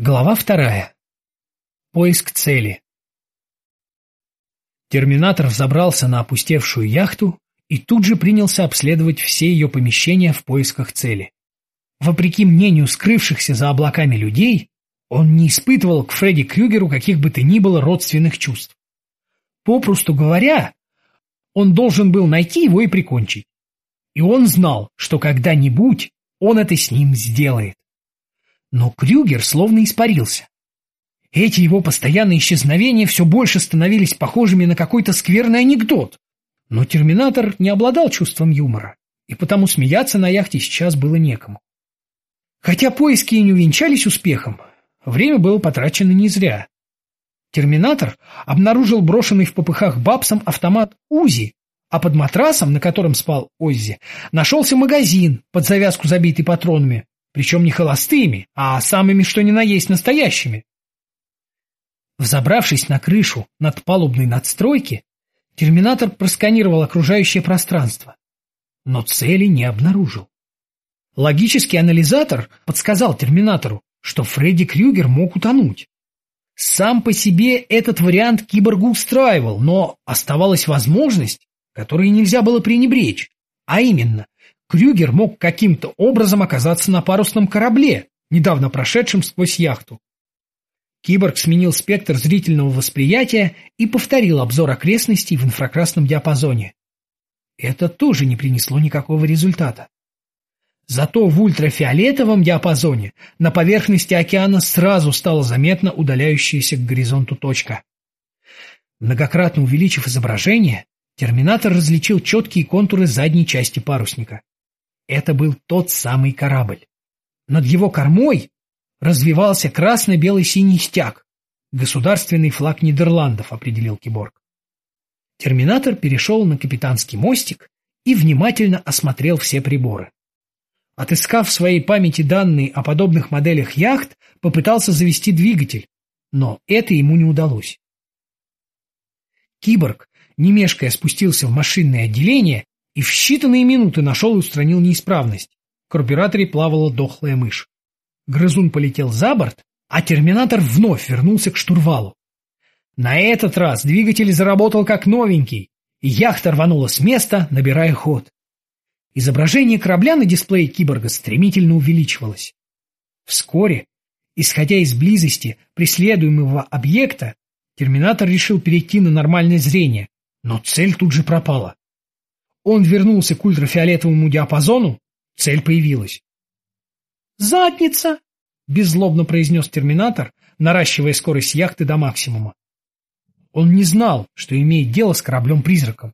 Глава вторая. Поиск цели. Терминатор взобрался на опустевшую яхту и тут же принялся обследовать все ее помещения в поисках цели. Вопреки мнению скрывшихся за облаками людей, он не испытывал к Фредди Крюгеру каких бы то ни было родственных чувств. Попросту говоря, он должен был найти его и прикончить. И он знал, что когда-нибудь он это с ним сделает. Но Крюгер словно испарился. Эти его постоянные исчезновения все больше становились похожими на какой-то скверный анекдот. Но Терминатор не обладал чувством юмора, и потому смеяться на яхте сейчас было некому. Хотя поиски и не увенчались успехом, время было потрачено не зря. Терминатор обнаружил брошенный в попыхах бабсом автомат УЗИ, а под матрасом, на котором спал Оззи, нашелся магазин, под завязку забитый патронами, причем не холостыми, а самыми что ни на есть настоящими. Взобравшись на крышу над палубной надстройки, терминатор просканировал окружающее пространство, но цели не обнаружил. Логический анализатор подсказал терминатору, что Фредди Крюгер мог утонуть. Сам по себе этот вариант киборгу устраивал, но оставалась возможность, которой нельзя было пренебречь, а именно Крюгер мог каким-то образом оказаться на парусном корабле, недавно прошедшем сквозь яхту. Киборг сменил спектр зрительного восприятия и повторил обзор окрестностей в инфракрасном диапазоне. Это тоже не принесло никакого результата. Зато в ультрафиолетовом диапазоне на поверхности океана сразу стала заметна удаляющаяся к горизонту точка. Многократно увеличив изображение, терминатор различил четкие контуры задней части парусника. Это был тот самый корабль. Над его кормой развивался красно-белый-синий стяг. Государственный флаг Нидерландов, определил Киборг. Терминатор перешел на капитанский мостик и внимательно осмотрел все приборы. Отыскав в своей памяти данные о подобных моделях яхт, попытался завести двигатель, но это ему не удалось. Киборг, не мешкая, спустился в машинное отделение и в считанные минуты нашел и устранил неисправность. В карбюраторе плавала дохлая мышь. Грызун полетел за борт, а терминатор вновь вернулся к штурвалу. На этот раз двигатель заработал как новенький, и яхта рванула с места, набирая ход. Изображение корабля на дисплее киборга стремительно увеличивалось. Вскоре, исходя из близости преследуемого объекта, терминатор решил перейти на нормальное зрение, но цель тут же пропала. Он вернулся к ультрафиолетовому диапазону, цель появилась. «Задница!» — беззлобно произнес терминатор, наращивая скорость яхты до максимума. Он не знал, что имеет дело с кораблем-призраком.